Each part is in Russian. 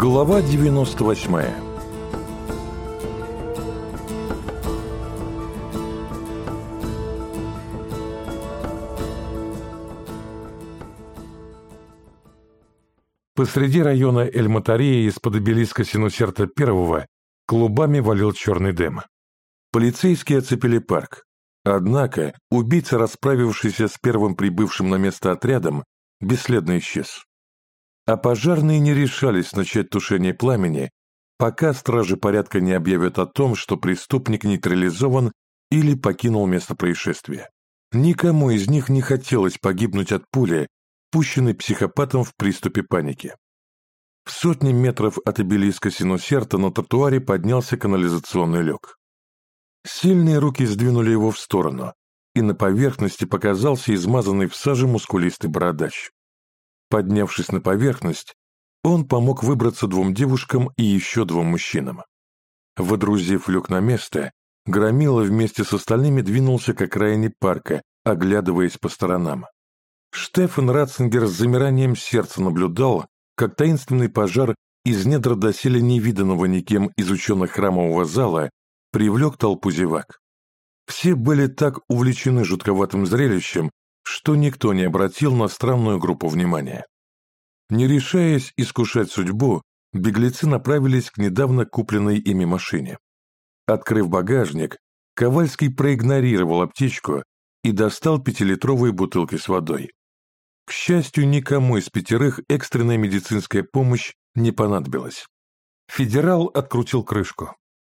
Глава 98 Посреди района Эль-Матария из-под обелиска Синусерта первого клубами валил черный дым. Полицейские оцепили парк. Однако убийца, расправившийся с первым прибывшим на место отрядом, бесследно исчез а пожарные не решались начать тушение пламени, пока стражи порядка не объявят о том, что преступник нейтрализован или покинул место происшествия. Никому из них не хотелось погибнуть от пули, пущенной психопатом в приступе паники. В сотни метров от обелиска Синусерта на тротуаре поднялся канализационный люк. Сильные руки сдвинули его в сторону, и на поверхности показался измазанный в саже мускулистый бородач. Поднявшись на поверхность, он помог выбраться двум девушкам и еще двум мужчинам. Водрузив люк на место, Громила вместе с остальными двинулся к окраине парка, оглядываясь по сторонам. Штефан Ратцингер с замиранием сердца наблюдал, как таинственный пожар из недр доселе невиданного никем из ученых храмового зала привлек толпу зевак. Все были так увлечены жутковатым зрелищем, что никто не обратил на странную группу внимания. Не решаясь искушать судьбу, беглецы направились к недавно купленной ими машине. Открыв багажник, Ковальский проигнорировал аптечку и достал пятилитровые бутылки с водой. К счастью, никому из пятерых экстренная медицинская помощь не понадобилась. Федерал открутил крышку,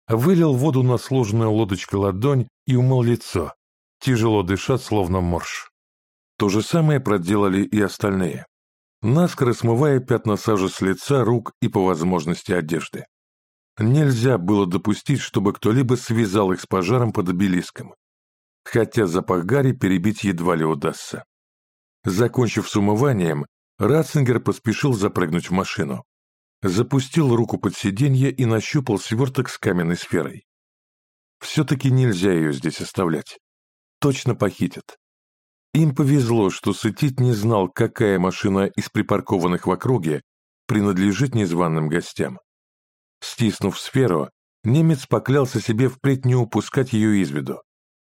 вылил воду на сложенную лодочкой ладонь и умыл лицо, тяжело дышать, словно морж. То же самое проделали и остальные, наскоро смывая пятна сажи с лица, рук и, по возможности, одежды. Нельзя было допустить, чтобы кто-либо связал их с пожаром под обелиском, хотя запах гари перебить едва ли удастся. Закончив с умыванием, Ратцингер поспешил запрыгнуть в машину. Запустил руку под сиденье и нащупал сверток с каменной сферой. Все-таки нельзя ее здесь оставлять. Точно похитят. Им повезло, что Сытит не знал, какая машина из припаркованных в округе принадлежит незваным гостям. Стиснув сферу, немец поклялся себе впредь не упускать ее из виду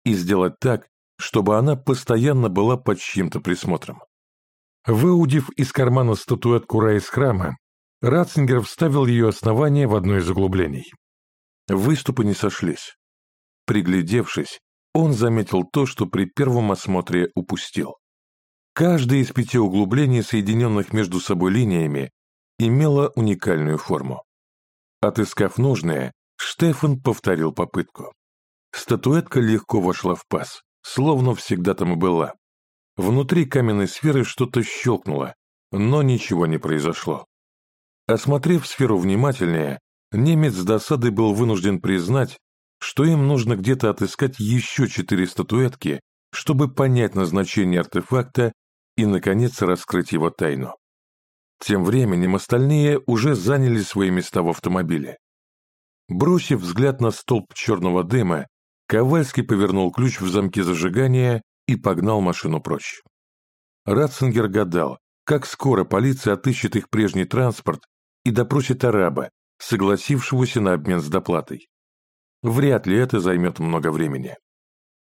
и сделать так, чтобы она постоянно была под чьим-то присмотром. Выудив из кармана статуэтку Ра из храма, Ратцингер вставил ее основание в одно из углублений. Выступы не сошлись. Приглядевшись, он заметил то, что при первом осмотре упустил. Каждое из пяти углублений, соединенных между собой линиями, имело уникальную форму. Отыскав нужное, Штефан повторил попытку. Статуэтка легко вошла в паз, словно всегда там и была. Внутри каменной сферы что-то щелкнуло, но ничего не произошло. Осмотрев сферу внимательнее, немец с досадой был вынужден признать, что им нужно где-то отыскать еще четыре статуэтки, чтобы понять назначение артефакта и, наконец, раскрыть его тайну. Тем временем остальные уже заняли свои места в автомобиле. Бросив взгляд на столб черного дыма, Ковальский повернул ключ в замке зажигания и погнал машину прочь. Ратцингер гадал, как скоро полиция отыщет их прежний транспорт и допросит араба, согласившегося на обмен с доплатой. Вряд ли это займет много времени.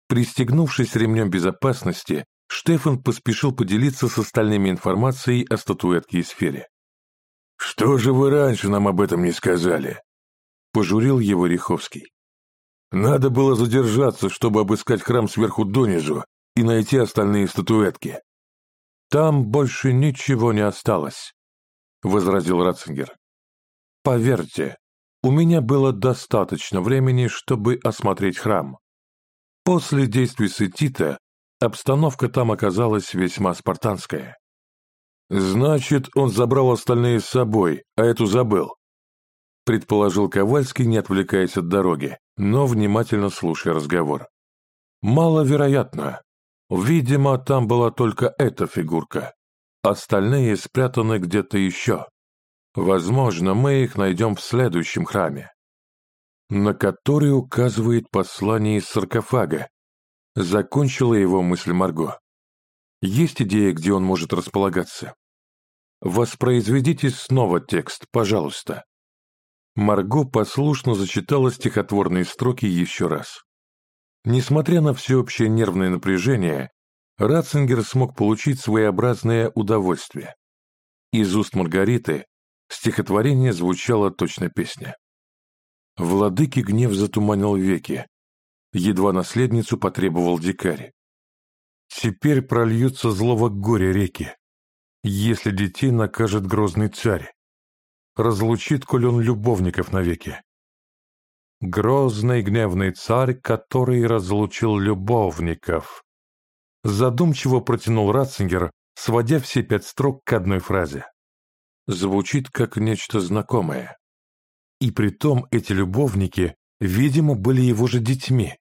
Пристегнувшись ремнем безопасности, Штефан поспешил поделиться с остальными информацией о статуэтке и сфере. «Что же вы раньше нам об этом не сказали?» — пожурил его Риховский. «Надо было задержаться, чтобы обыскать храм сверху донизу и найти остальные статуэтки». «Там больше ничего не осталось», — возразил Ратцингер. «Поверьте, у меня было достаточно времени, чтобы осмотреть храм. После действий Сетита обстановка там оказалась весьма спартанская. «Значит, он забрал остальные с собой, а эту забыл», предположил Ковальский, не отвлекаясь от дороги, но внимательно слушая разговор. «Маловероятно. Видимо, там была только эта фигурка. Остальные спрятаны где-то еще». Возможно, мы их найдем в следующем храме, на который указывает послание из саркофага. Закончила его мысль Марго. Есть идея, где он может располагаться? Воспроизведите снова текст, пожалуйста». Марго послушно зачитала стихотворные строки еще раз. Несмотря на всеобщее нервное напряжение, Ратцингер смог получить своеобразное удовольствие. Из уст Маргариты стихотворение звучало точно песня. Владыки гнев затуманил веки. Едва наследницу потребовал дикарь. Теперь прольются злого горя реки, если детей накажет грозный царь. Разлучит, коль он любовников навеки. Грозный гневный царь, который разлучил любовников. Задумчиво протянул Ратцингер, сводя все пять строк к одной фразе. Звучит как нечто знакомое. И притом эти любовники, видимо, были его же детьми.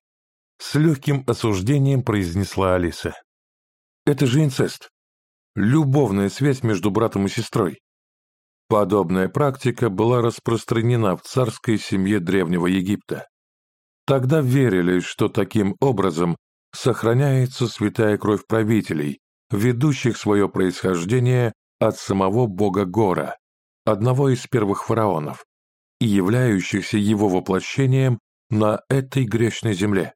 С легким осуждением произнесла Алиса. Это же инцест. Любовная связь между братом и сестрой. Подобная практика была распространена в царской семье Древнего Египта. Тогда верили, что таким образом сохраняется святая кровь правителей, ведущих свое происхождение от самого бога Гора, одного из первых фараонов, и являющихся его воплощением на этой грешной земле.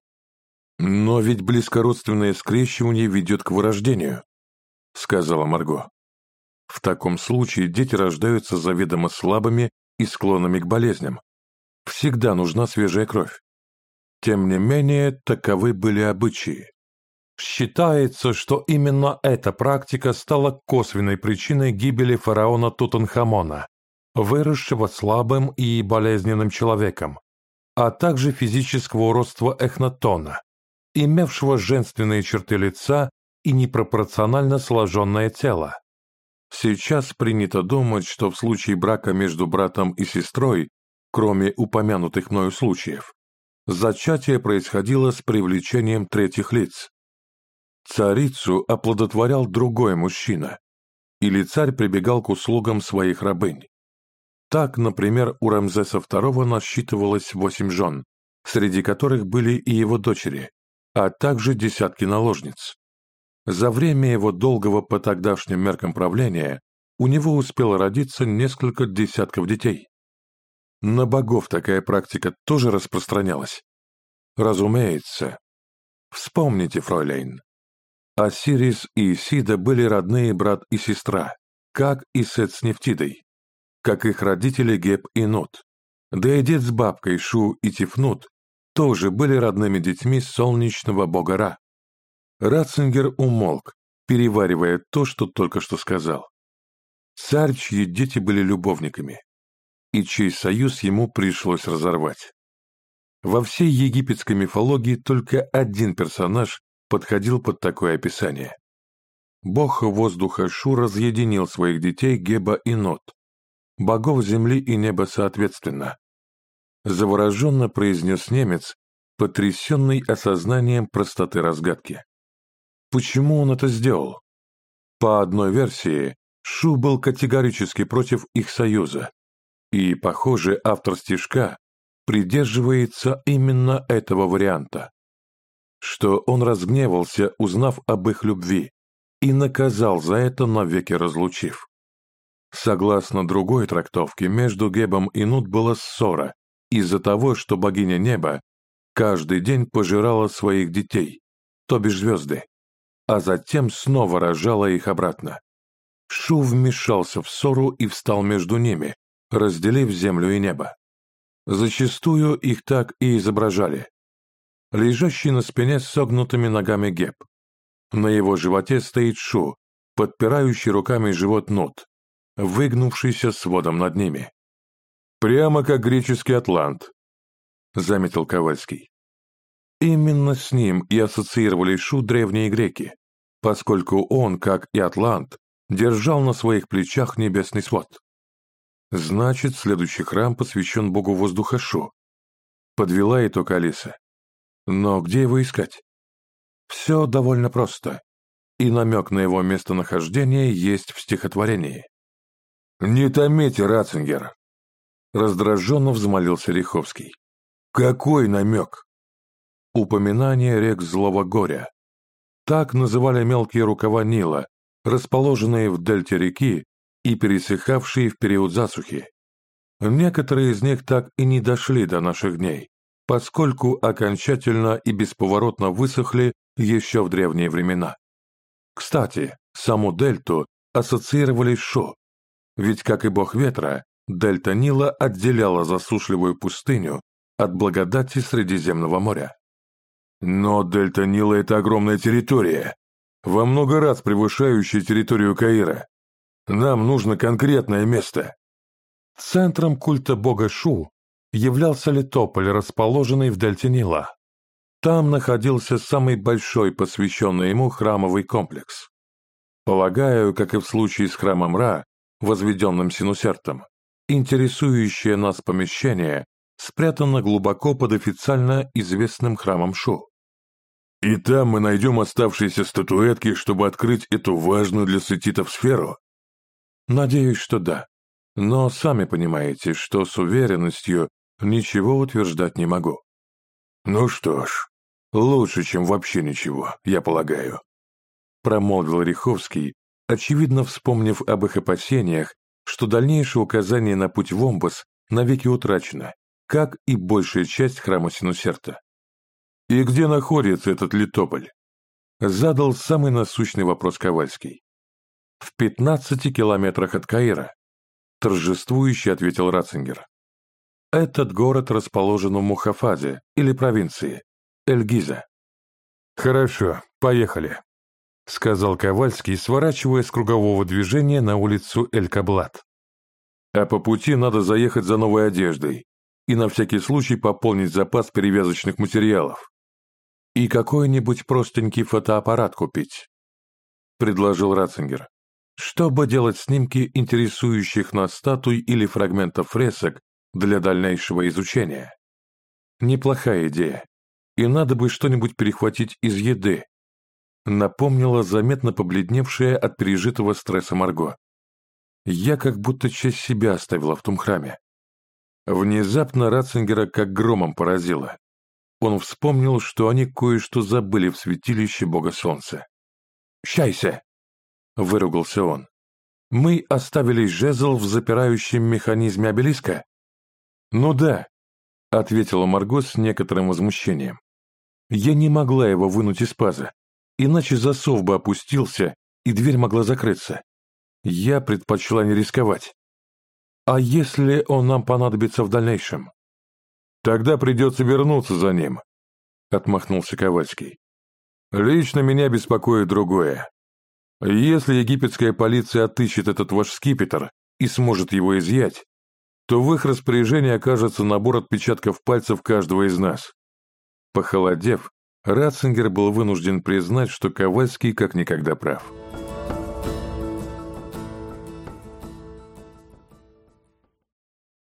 «Но ведь близкородственное скрещивание ведет к вырождению», — сказала Марго. «В таком случае дети рождаются заведомо слабыми и склонными к болезням. Всегда нужна свежая кровь. Тем не менее, таковы были обычаи. Считается, что именно эта практика стала косвенной причиной гибели фараона Тутанхамона, выросшего слабым и болезненным человеком, а также физического уродства Эхнатона, имевшего женственные черты лица и непропорционально сложенное тело. Сейчас принято думать, что в случае брака между братом и сестрой, кроме упомянутых мною случаев, зачатие происходило с привлечением третьих лиц. Царицу оплодотворял другой мужчина, или царь прибегал к услугам своих рабынь. Так, например, у Рамзеса II насчитывалось восемь жен, среди которых были и его дочери, а также десятки наложниц. За время его долгого по тогдашним меркам правления у него успело родиться несколько десятков детей. На богов такая практика тоже распространялась? Разумеется. Вспомните, фройлейн. Осирис и Исида были родные брат и сестра, как и Сет с Нефтидой, как их родители Геб и Нут. Да и дед с бабкой Шу и Тифнут тоже были родными детьми солнечного бога Ра. Ратцингер умолк, переваривая то, что только что сказал. Царь, чьи дети были любовниками, и чей союз ему пришлось разорвать. Во всей египетской мифологии только один персонаж подходил под такое описание. Бог воздуха Шу разъединил своих детей Геба и Нот, богов земли и неба соответственно. Завороженно произнес немец, потрясенный осознанием простоты разгадки. Почему он это сделал? По одной версии, Шу был категорически против их союза, и, похоже, автор стишка придерживается именно этого варианта. Что он разгневался, узнав об их любви, и наказал за это навеки разлучив. Согласно другой трактовке, между Гебом и Нут была ссора из-за того, что богиня неба каждый день пожирала своих детей, то бишь звезды, а затем снова рожала их обратно. Шу вмешался в ссору и встал между ними, разделив землю и небо. Зачастую их так и изображали. Лежащий на спине с согнутыми ногами Геб. На его животе стоит Шу, подпирающий руками живот Нут, выгнувшийся сводом над ними. «Прямо как греческий атлант», — заметил Ковальский. Именно с ним и ассоциировали Шу древние греки, поскольку он, как и атлант, держал на своих плечах небесный свод. Значит, следующий храм посвящен богу воздуха Шу. Подвела итог Алиса. Но где его искать? Все довольно просто, и намек на его местонахождение есть в стихотворении. «Не томите, Ратцингер!» Раздраженно взмолился Риховский. «Какой намек?» Упоминание рек Злого горя. Так называли мелкие рукава Нила, расположенные в дельте реки и пересыхавшие в период засухи. Некоторые из них так и не дошли до наших дней, поскольку окончательно и бесповоротно высохли еще в древние времена. Кстати, саму дельту ассоциировали с Шо, ведь, как и бог ветра, дельта Нила отделяла засушливую пустыню от благодати Средиземного моря. Но дельта Нила – это огромная территория, во много раз превышающая территорию Каира. Нам нужно конкретное место. Центром культа бога Шу являлся Литополь, расположенный в дельте Нила. Там находился самый большой посвященный ему храмовый комплекс. Полагаю, как и в случае с храмом Ра, возведенным Синусертом, интересующее нас помещение спрятано глубоко под официально известным храмом Шу. И там мы найдем оставшиеся статуэтки, чтобы открыть эту важную для сетитов сферу? Надеюсь, что да. Но сами понимаете, что с уверенностью ничего утверждать не могу. Ну что ж, лучше, чем вообще ничего, я полагаю. Промолвил Риховский, очевидно вспомнив об их опасениях, что дальнейшее указание на путь в Омбас навеки утрачено, как и большая часть храма Синусерта. «И где находится этот Литополь?» Задал самый насущный вопрос Ковальский. «В пятнадцати километрах от Каира», торжествующе ответил Ратцингер. «Этот город расположен в Мухафазе, или провинции, Эльгиза». «Хорошо, поехали», — сказал Ковальский, сворачивая с кругового движения на улицу Эль-Каблат. «А по пути надо заехать за новой одеждой и на всякий случай пополнить запас перевязочных материалов. И какой-нибудь простенький фотоаппарат купить», — предложил Ратцингер, «чтобы делать снимки интересующих нас статуй или фрагментов фресок для дальнейшего изучения. Неплохая идея, и надо бы что-нибудь перехватить из еды, напомнила заметно побледневшая от пережитого стресса Марго. Я как будто часть себя оставила в том храме. Внезапно Ратцингера как громом поразило. Он вспомнил, что они кое-что забыли в святилище Бога Солнца. «Щайся!» — выругался он. «Мы оставили жезл в запирающем механизме обелиска?» «Ну да», — ответила Марго с некоторым возмущением. «Я не могла его вынуть из паза, иначе засов бы опустился, и дверь могла закрыться. Я предпочла не рисковать. А если он нам понадобится в дальнейшем? Тогда придется вернуться за ним, — отмахнулся Ковальский. Лично меня беспокоит другое. Если египетская полиция отыщет этот ваш скипетр и сможет его изъять, то в их распоряжении окажется набор отпечатков пальцев каждого из нас. Похолодев, Ратцингер был вынужден признать, что Ковальский как никогда прав.